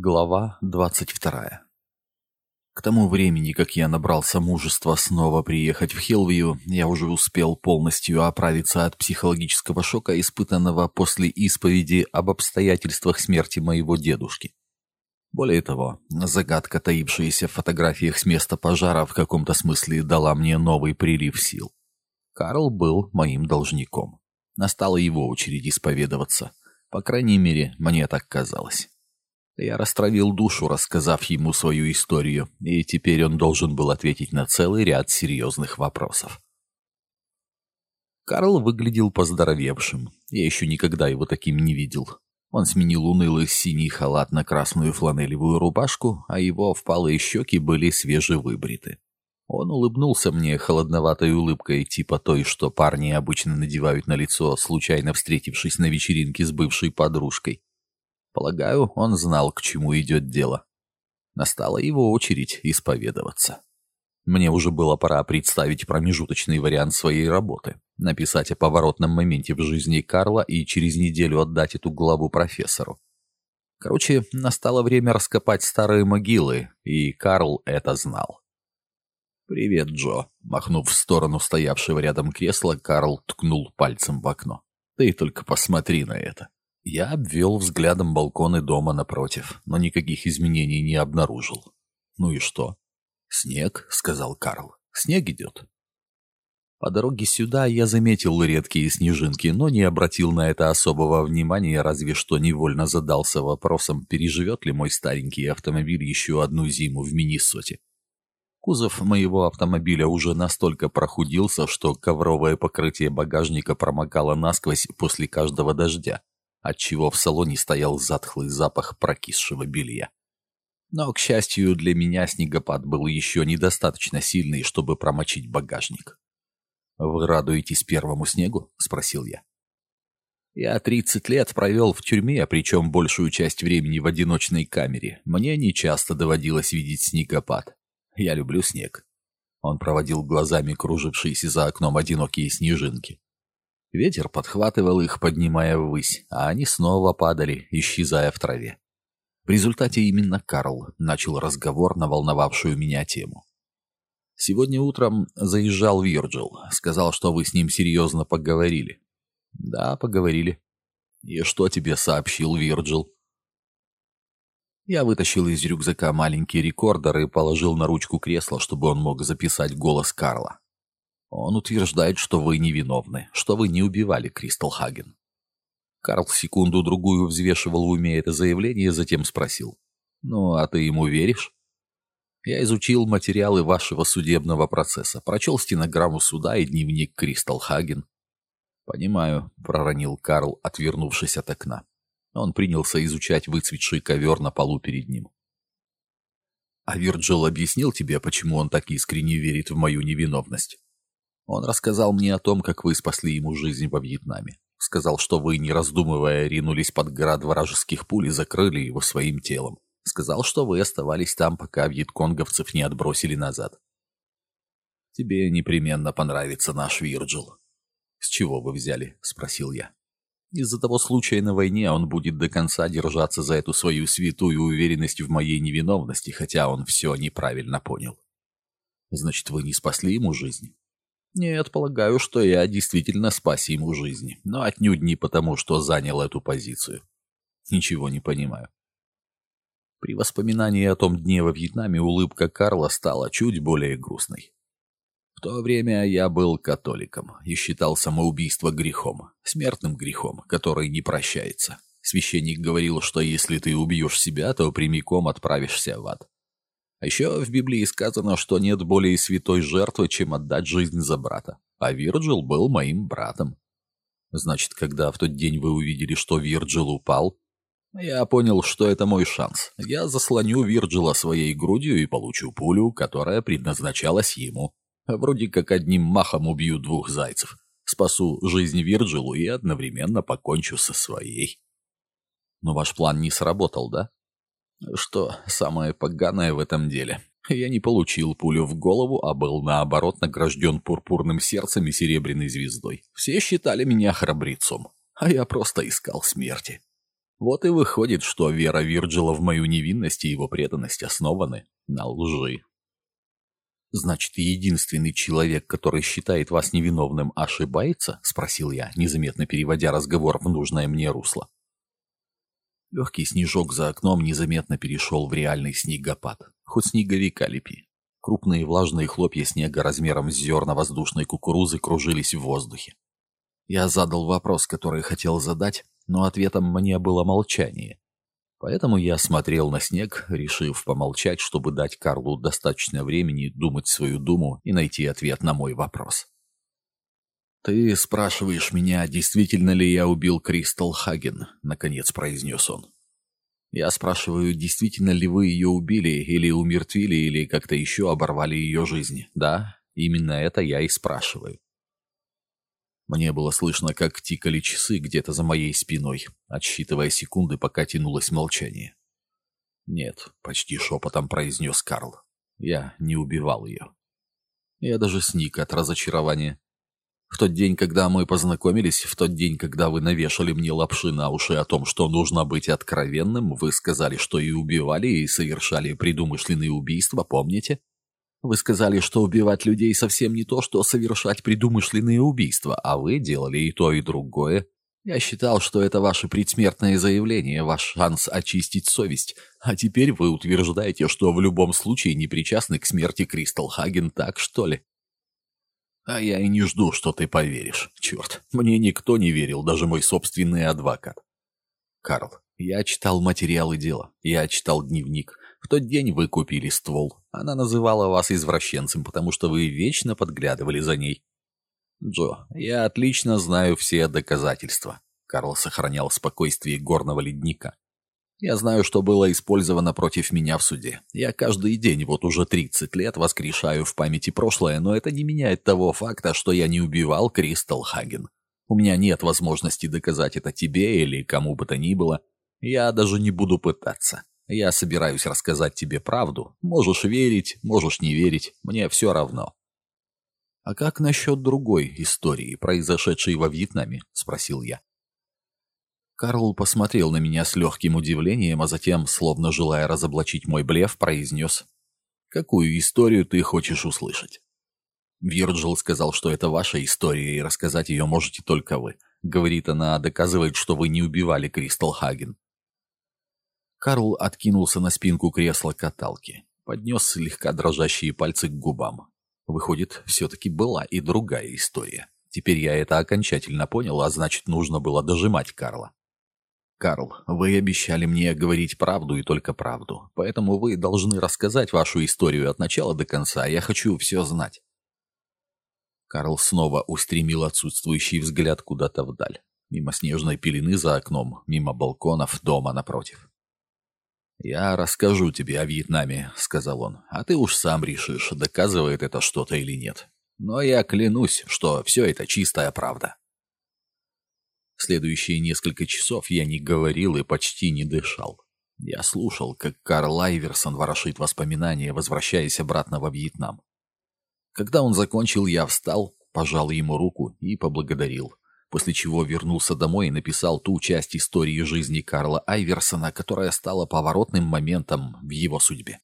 Глава 22 К тому времени, как я набрался мужества снова приехать в Хелвию, я уже успел полностью оправиться от психологического шока, испытанного после исповеди об обстоятельствах смерти моего дедушки. Более того, загадка, таившаяся в фотографиях с места пожара, в каком-то смысле дала мне новый прилив сил. Карл был моим должником. Настала его очередь исповедоваться. По крайней мере, мне так казалось. Я растравил душу, рассказав ему свою историю, и теперь он должен был ответить на целый ряд серьезных вопросов. Карл выглядел поздоровевшим. Я еще никогда его таким не видел. Он сменил унылый синий халат на красную фланелевую рубашку, а его впалые щеки были свежевыбриты. Он улыбнулся мне холодноватой улыбкой, типа той, что парни обычно надевают на лицо, случайно встретившись на вечеринке с бывшей подружкой. Полагаю, он знал, к чему идет дело. Настала его очередь исповедоваться. Мне уже было пора представить промежуточный вариант своей работы, написать о поворотном моменте в жизни Карла и через неделю отдать эту главу профессору. Короче, настало время раскопать старые могилы, и Карл это знал. «Привет, Джо», — махнув в сторону стоявшего рядом кресла, Карл ткнул пальцем в окно. «Ты только посмотри на это». Я обвел взглядом балконы дома напротив, но никаких изменений не обнаружил. «Ну и что?» «Снег», — сказал Карл. «Снег идет». По дороге сюда я заметил редкие снежинки, но не обратил на это особого внимания, разве что невольно задался вопросом, переживет ли мой старенький автомобиль еще одну зиму в Миннесоте. Кузов моего автомобиля уже настолько прохудился, что ковровое покрытие багажника промокало насквозь после каждого дождя отчего в салоне стоял затхлый запах прокисшего белья. Но, к счастью, для меня снегопад был еще недостаточно сильный, чтобы промочить багажник. «Вы радуетесь первому снегу?» — спросил я. «Я тридцать лет провел в тюрьме, причем большую часть времени в одиночной камере. Мне нечасто доводилось видеть снегопад. Я люблю снег». Он проводил глазами кружившиеся за окном одинокие снежинки. Ветер подхватывал их, поднимая ввысь, а они снова падали, исчезая в траве. В результате именно Карл начал разговор на волновавшую меня тему. «Сегодня утром заезжал Вирджил. Сказал, что вы с ним серьезно поговорили». «Да, поговорили». «И что тебе сообщил Вирджил?» Я вытащил из рюкзака маленький рекордер и положил на ручку кресла, чтобы он мог записать голос Карла. Он утверждает, что вы невиновны, что вы не убивали Кристал Хаген. Карл секунду-другую взвешивал в уме это заявление, затем спросил. «Ну, а ты ему веришь?» «Я изучил материалы вашего судебного процесса, прочел стенограмму суда и дневник Кристал Хаген». «Понимаю», — проронил Карл, отвернувшись от окна. Он принялся изучать выцветший ковер на полу перед ним. «А Вирджил объяснил тебе, почему он так искренне верит в мою невиновность?» Он рассказал мне о том, как вы спасли ему жизнь во Вьетнаме. Сказал, что вы, не раздумывая, ринулись под град вражеских пуль и закрыли его своим телом. Сказал, что вы оставались там, пока вьетконговцев не отбросили назад. Тебе непременно понравится наш Вирджил. С чего вы взяли? Спросил я. Из-за того случая на войне он будет до конца держаться за эту свою святую уверенность в моей невиновности, хотя он все неправильно понял. Значит, вы не спасли ему жизнь? Нет, полагаю, что я действительно спас ему жизнь, но отнюдь не потому, что занял эту позицию. Ничего не понимаю. При воспоминании о том дне во Вьетнаме улыбка Карла стала чуть более грустной. В то время я был католиком и считал самоубийство грехом, смертным грехом, который не прощается. Священник говорил, что если ты убьешь себя, то прямиком отправишься в ад. А еще в Библии сказано, что нет более святой жертвы, чем отдать жизнь за брата. А Вирджил был моим братом. Значит, когда в тот день вы увидели, что Вирджил упал, я понял, что это мой шанс. Я заслоню Вирджила своей грудью и получу пулю, которая предназначалась ему. Вроде как одним махом убью двух зайцев. Спасу жизнь Вирджилу и одновременно покончу со своей. Но ваш план не сработал, да? Что самое поганое в этом деле? Я не получил пулю в голову, а был, наоборот, награжден пурпурным сердцем и серебряной звездой. Все считали меня храбрецом, а я просто искал смерти. Вот и выходит, что вера Вирджила в мою невинность и его преданность основаны на лжи. «Значит, единственный человек, который считает вас невиновным, ошибается?» — спросил я, незаметно переводя разговор в нужное мне русло. Легкий снежок за окном незаметно перешел в реальный снегопад, хоть снеговика лепи. Крупные влажные хлопья снега размером с зерна воздушной кукурузы кружились в воздухе. Я задал вопрос, который хотел задать, но ответом мне было молчание. Поэтому я смотрел на снег, решив помолчать, чтобы дать Карлу достаточно времени думать свою думу и найти ответ на мой вопрос. «Ты спрашиваешь меня, действительно ли я убил Кристал Хаген?» — наконец произнес он. «Я спрашиваю, действительно ли вы ее убили, или умертвили, или как-то еще оборвали ее жизнь? Да, именно это я и спрашиваю. Мне было слышно, как тикали часы где-то за моей спиной, отсчитывая секунды, пока тянулось молчание. «Нет», — почти шепотом произнес Карл. «Я не убивал ее». Я даже сник от разочарования. В тот день, когда мы познакомились, в тот день, когда вы навешали мне лапши на уши о том, что нужно быть откровенным, вы сказали, что и убивали, и совершали предумышленные убийства, помните? Вы сказали, что убивать людей совсем не то, что совершать предумышленные убийства, а вы делали и то, и другое. Я считал, что это ваше предсмертное заявление, ваш шанс очистить совесть. А теперь вы утверждаете, что в любом случае не причастны к смерти Кристал Хаген, так что ли? А я и не жду, что ты поверишь. Черт, мне никто не верил, даже мой собственный адвокат. Карл, я читал материалы дела, я читал дневник. В тот день вы купили ствол. Она называла вас извращенцем, потому что вы вечно подглядывали за ней. Джо, я отлично знаю все доказательства. Карл сохранял спокойствие горного ледника. Я знаю, что было использовано против меня в суде. Я каждый день, вот уже 30 лет, воскрешаю в памяти прошлое, но это не меняет того факта, что я не убивал Кристал Хаген. У меня нет возможности доказать это тебе или кому бы то ни было. Я даже не буду пытаться. Я собираюсь рассказать тебе правду. Можешь верить, можешь не верить, мне все равно. «А как насчет другой истории, произошедшей во Вьетнаме?» — спросил я. Карл посмотрел на меня с легким удивлением, а затем, словно желая разоблачить мой блеф, произнес. «Какую историю ты хочешь услышать?» Вирджил сказал, что это ваша история, и рассказать ее можете только вы. Говорит, она доказывает, что вы не убивали Кристал Хаген. Карл откинулся на спинку кресла-каталки, поднес слегка дрожащие пальцы к губам. Выходит, все-таки была и другая история. Теперь я это окончательно понял, а значит, нужно было дожимать Карла. «Карл, вы обещали мне говорить правду и только правду, поэтому вы должны рассказать вашу историю от начала до конца, я хочу все знать». Карл снова устремил отсутствующий взгляд куда-то вдаль, мимо снежной пелены за окном, мимо балконов дома напротив. «Я расскажу тебе о Вьетнаме», — сказал он, — «а ты уж сам решишь, доказывает это что-то или нет. Но я клянусь, что все это чистая правда». Следующие несколько часов я не говорил и почти не дышал. Я слушал, как Карл Айверсон ворошит воспоминания, возвращаясь обратно во Вьетнам. Когда он закончил, я встал, пожал ему руку и поблагодарил после чего вернулся домой и написал ту часть истории жизни Карла Айверсона, которая стала поворотным моментом в его судьбе.